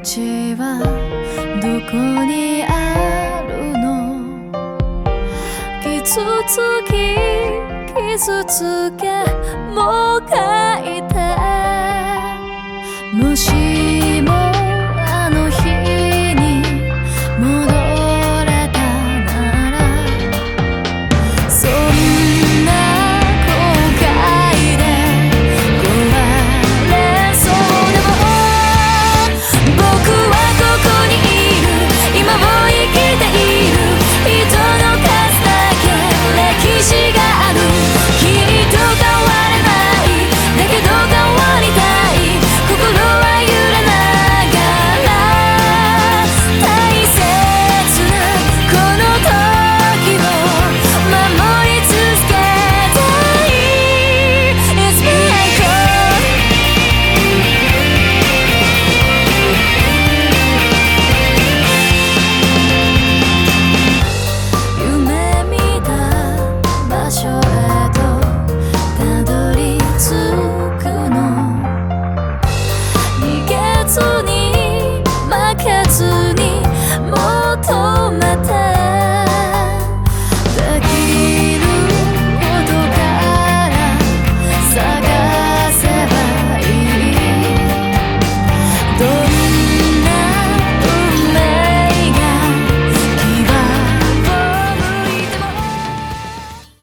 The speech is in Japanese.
口はどこにあるの？傷つき傷つけもう帰